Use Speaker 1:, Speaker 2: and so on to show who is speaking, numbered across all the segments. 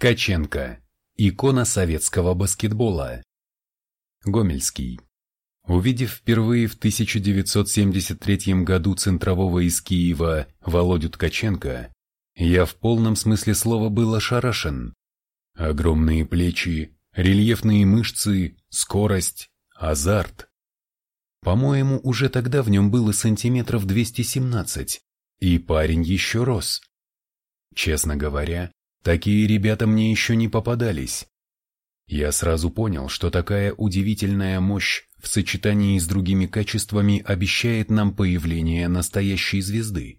Speaker 1: Ткаченко. Икона советского баскетбола. Гомельский. Увидев впервые в 1973 году центрового из Киева Володю Ткаченко, я в полном смысле слова был ошарашен. Огромные плечи, рельефные мышцы, скорость, азарт. По-моему, уже тогда в нем было сантиметров 217, и парень еще рос. Честно говоря, такие ребята мне еще не попадались. Я сразу понял, что такая удивительная мощь в сочетании с другими качествами обещает нам появление настоящей звезды.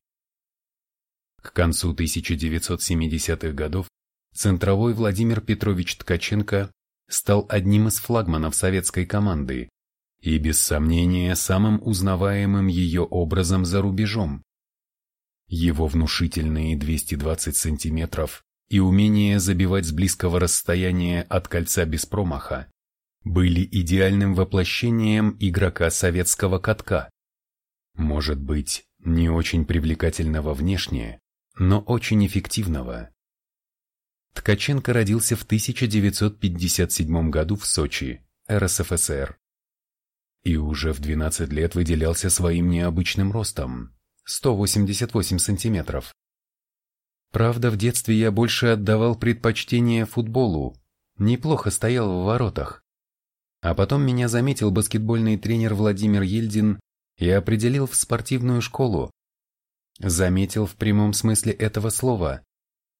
Speaker 1: К концу 1970-х годов центровой Владимир Петрович Ткаченко стал одним из флагманов советской команды и, без сомнения, самым узнаваемым ее образом за рубежом. Его внушительные 220 сантиметров и умение забивать с близкого расстояния от кольца без промаха были идеальным воплощением игрока советского катка. Может быть, не очень привлекательного внешне, но очень эффективного. Ткаченко родился в 1957 году в Сочи, РСФСР. И уже в 12 лет выделялся своим необычным ростом – 188 сантиметров. Правда, в детстве я больше отдавал предпочтение футболу, неплохо стоял в воротах. А потом меня заметил баскетбольный тренер Владимир Ельдин и определил в спортивную школу. Заметил в прямом смысле этого слова.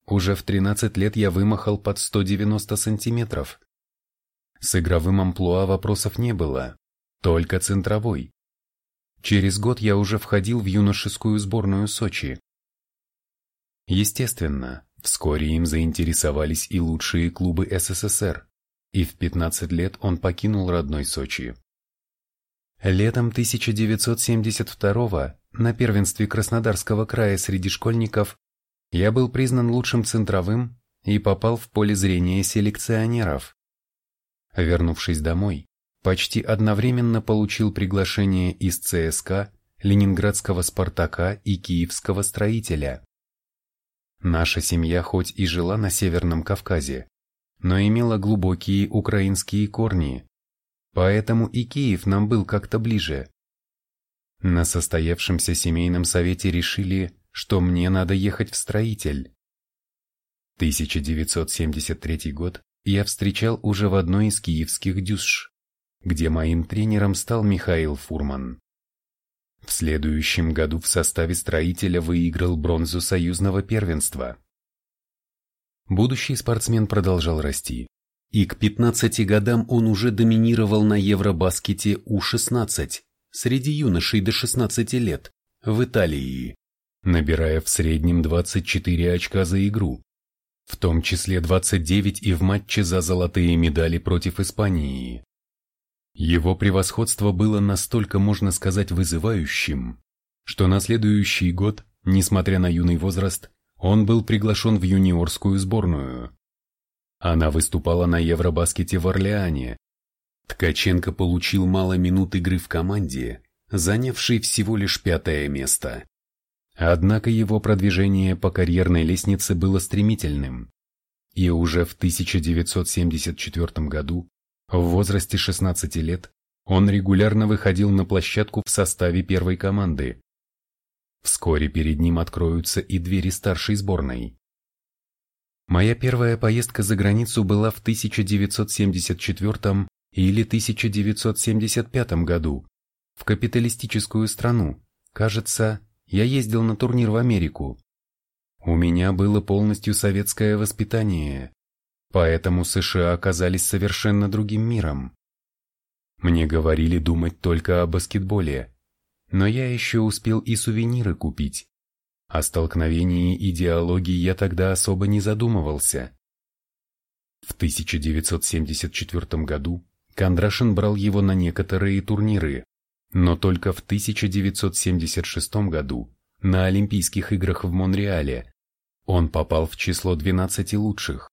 Speaker 1: Уже в 13 лет я вымахал под 190 сантиметров. С игровым амплуа вопросов не было, только центровой. Через год я уже входил в юношескую сборную Сочи. Естественно, вскоре им заинтересовались и лучшие клубы СССР, и в 15 лет он покинул родной Сочи. Летом 1972 на первенстве Краснодарского края среди школьников я был признан лучшим центровым и попал в поле зрения селекционеров. Вернувшись домой, почти одновременно получил приглашение из ЦСКА, Ленинградского «Спартака» и Киевского «Строителя». Наша семья хоть и жила на Северном Кавказе, но имела глубокие украинские корни, поэтому и Киев нам был как-то ближе. На состоявшемся семейном совете решили, что мне надо ехать в строитель. 1973 год я встречал уже в одной из киевских дюсш, где моим тренером стал Михаил Фурман. В следующем году в составе строителя выиграл бронзу союзного первенства. Будущий спортсмен продолжал расти, и к 15 годам он уже доминировал на Евробаскете У-16 среди юношей до 16 лет в Италии, набирая в среднем 24 очка за игру, в том числе 29 и в матче за золотые медали против Испании. Его превосходство было настолько, можно сказать, вызывающим, что на следующий год, несмотря на юный возраст, он был приглашен в юниорскую сборную. Она выступала на Евробаскете в Орлеане. Ткаченко получил мало минут игры в команде, занявшей всего лишь пятое место. Однако его продвижение по карьерной лестнице было стремительным. И уже в 1974 году в возрасте 16 лет он регулярно выходил на площадку в составе первой команды. Вскоре перед ним откроются и двери старшей сборной. Моя первая поездка за границу была в 1974 или 1975 году, в капиталистическую страну, кажется, я ездил на турнир в Америку. У меня было полностью советское воспитание, Поэтому США оказались совершенно другим миром. Мне говорили думать только о баскетболе, но я еще успел и сувениры купить. О столкновении идеологий я тогда особо не задумывался. В 1974 году Кондрашин брал его на некоторые турниры, но только в 1976 году на Олимпийских играх в Монреале он попал в число 12 лучших.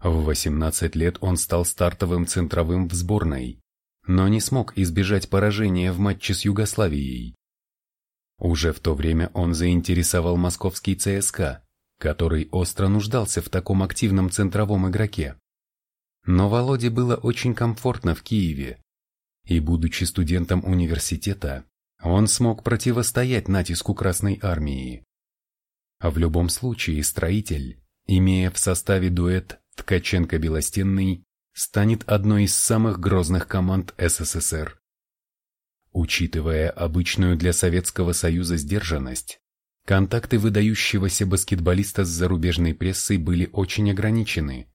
Speaker 1: В 18 лет он стал стартовым центровым в сборной, но не смог избежать поражения в матче с Югославией. Уже в то время он заинтересовал московский ЦСКА, который остро нуждался в таком активном центровом игроке. Но Володе было очень комфортно в Киеве, и, будучи студентом университета, он смог противостоять натиску Красной Армии. А в любом случае строитель, имея в составе дуэт Ткаченко-Белостенный, станет одной из самых грозных команд СССР. Учитывая обычную для Советского Союза сдержанность, контакты выдающегося баскетболиста с зарубежной прессой были очень ограничены,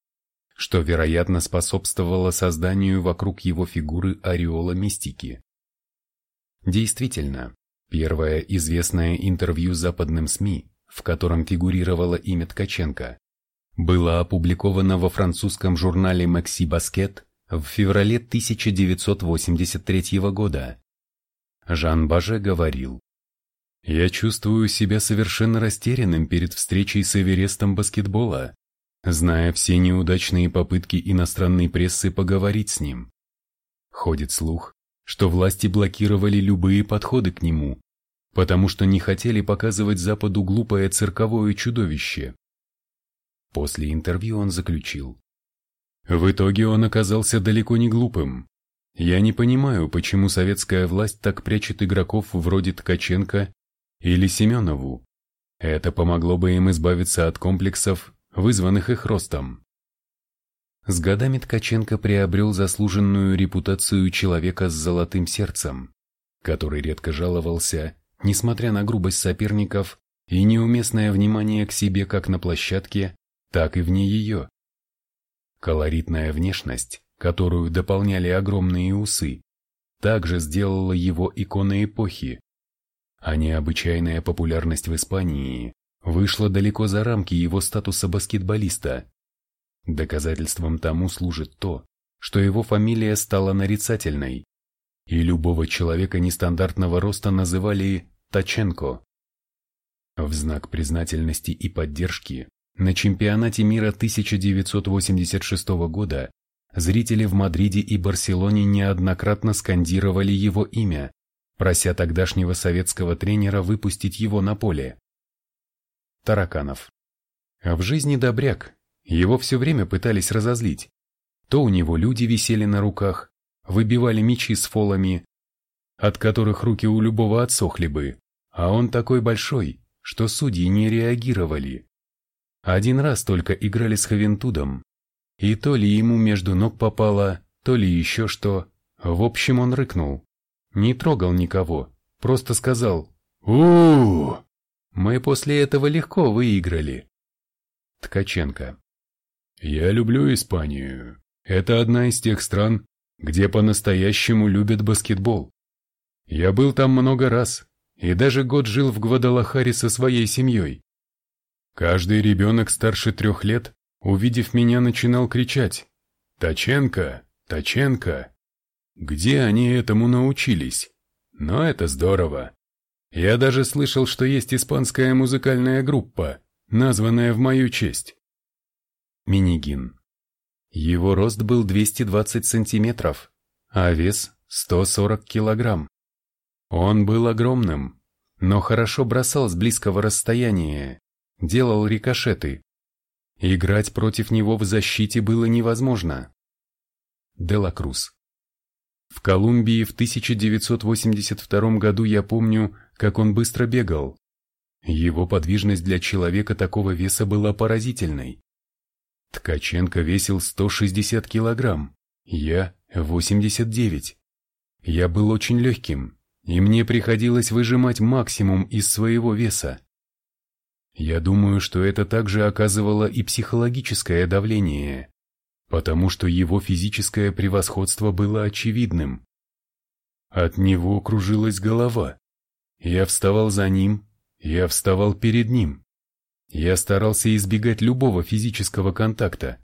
Speaker 1: что, вероятно, способствовало созданию вокруг его фигуры ореола мистики. Действительно, первое известное интервью западным СМИ, в котором фигурировало имя Ткаченко, было опубликовано во французском журнале «Макси Баскет» в феврале 1983 года. Жан Баже говорил, «Я чувствую себя совершенно растерянным перед встречей с Эверестом баскетбола, зная все неудачные попытки иностранной прессы поговорить с ним. Ходит слух, что власти блокировали любые подходы к нему, потому что не хотели показывать Западу глупое цирковое чудовище. После интервью он заключил. В итоге он оказался далеко не глупым. Я не понимаю, почему советская власть так прячет игроков вроде Ткаченко или Семенову. Это помогло бы им избавиться от комплексов, вызванных их ростом. С годами Ткаченко приобрел заслуженную репутацию человека с золотым сердцем, который редко жаловался, несмотря на грубость соперников и неуместное внимание к себе как на площадке, так и вне ее. Колоритная внешность, которую дополняли огромные усы, также сделала его иконой эпохи, а необычайная популярность в Испании вышла далеко за рамки его статуса баскетболиста. Доказательством тому служит то, что его фамилия стала нарицательной, и любого человека нестандартного роста называли Таченко. В знак признательности и поддержки на чемпионате мира 1986 года зрители в Мадриде и Барселоне неоднократно скандировали его имя, прося тогдашнего советского тренера выпустить его на поле. Тараканов. А в жизни добряк, его все время пытались разозлить. То у него люди висели на руках, выбивали мечи с фолами, от которых руки у любого отсохли бы, а он такой большой, что судьи не реагировали. Один раз только играли с Хавентудом, и то ли ему между ног попало, то ли еще что. В общем, он рыкнул. Не трогал никого, просто сказал у, Мы после этого легко выиграли. Ткаченко. Я люблю Испанию. Это одна из тех стран, где по-настоящему любят баскетбол. Я был там много раз, и даже год жил в Гвадалахаре со своей семьей. Каждый ребенок старше трех лет, увидев меня, начинал кричать «Таченко! Таченко!». Где они этому научились? Но это здорово. Я даже слышал, что есть испанская музыкальная группа, названная в мою честь. Минигин. Его рост был 220 сантиметров, а вес 140 килограмм. Он был огромным, но хорошо бросал с близкого расстояния, делал рикошеты. Играть против него в защите было невозможно. Делакрус. В Колумбии в 1982 году я помню, как он быстро бегал. Его подвижность для человека такого веса была поразительной. Ткаченко весил 160 килограмм, я 89. Я был очень легким, и мне приходилось выжимать максимум из своего веса. Я думаю, что это также оказывало и психологическое давление, потому что его физическое превосходство было очевидным. От него кружилась голова. Я вставал за ним, я вставал перед ним. Я старался избегать любого физического контакта.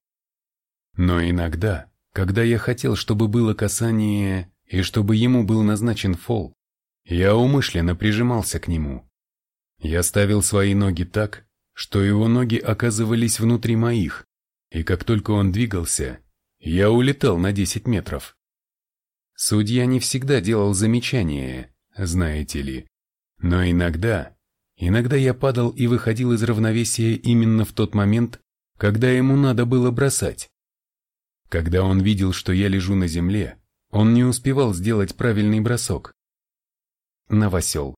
Speaker 1: Но иногда, когда я хотел, чтобы было касание и чтобы ему был назначен фол, я умышленно прижимался к нему. Я ставил свои ноги так, что его ноги оказывались внутри моих, и как только он двигался, я улетал на 10 метров. Судья не всегда делал замечания, знаете ли, но иногда, Иногда я падал и выходил из равновесия именно в тот момент, когда ему надо было бросать. Когда он видел, что я лежу на земле, он не успевал сделать правильный бросок. Новосел.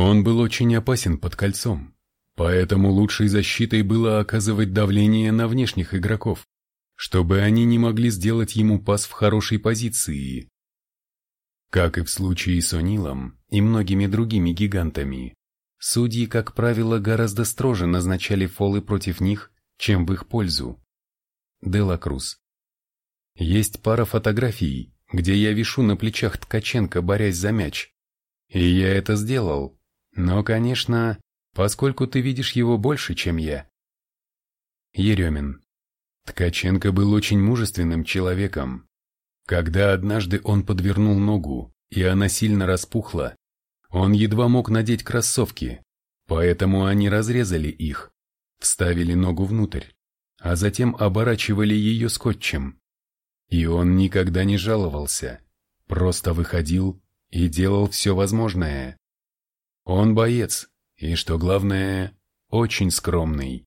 Speaker 1: Он был очень опасен под кольцом, поэтому лучшей защитой было оказывать давление на внешних игроков, чтобы они не могли сделать ему пас в хорошей позиции. Как и в случае с О'Нилом и многими другими гигантами, судьи, как правило, гораздо строже назначали фолы против них, чем в их пользу. Дела Круз. Есть пара фотографий, где я вишу на плечах Ткаченко, борясь за мяч. И я это сделал. Но, конечно, поскольку ты видишь его больше, чем я. Еремин. Ткаченко был очень мужественным человеком, когда однажды он подвернул ногу, и она сильно распухла, он едва мог надеть кроссовки, поэтому они разрезали их, вставили ногу внутрь, а затем оборачивали ее скотчем. И он никогда не жаловался, просто выходил и делал все возможное. Он боец, и, что главное, очень скромный.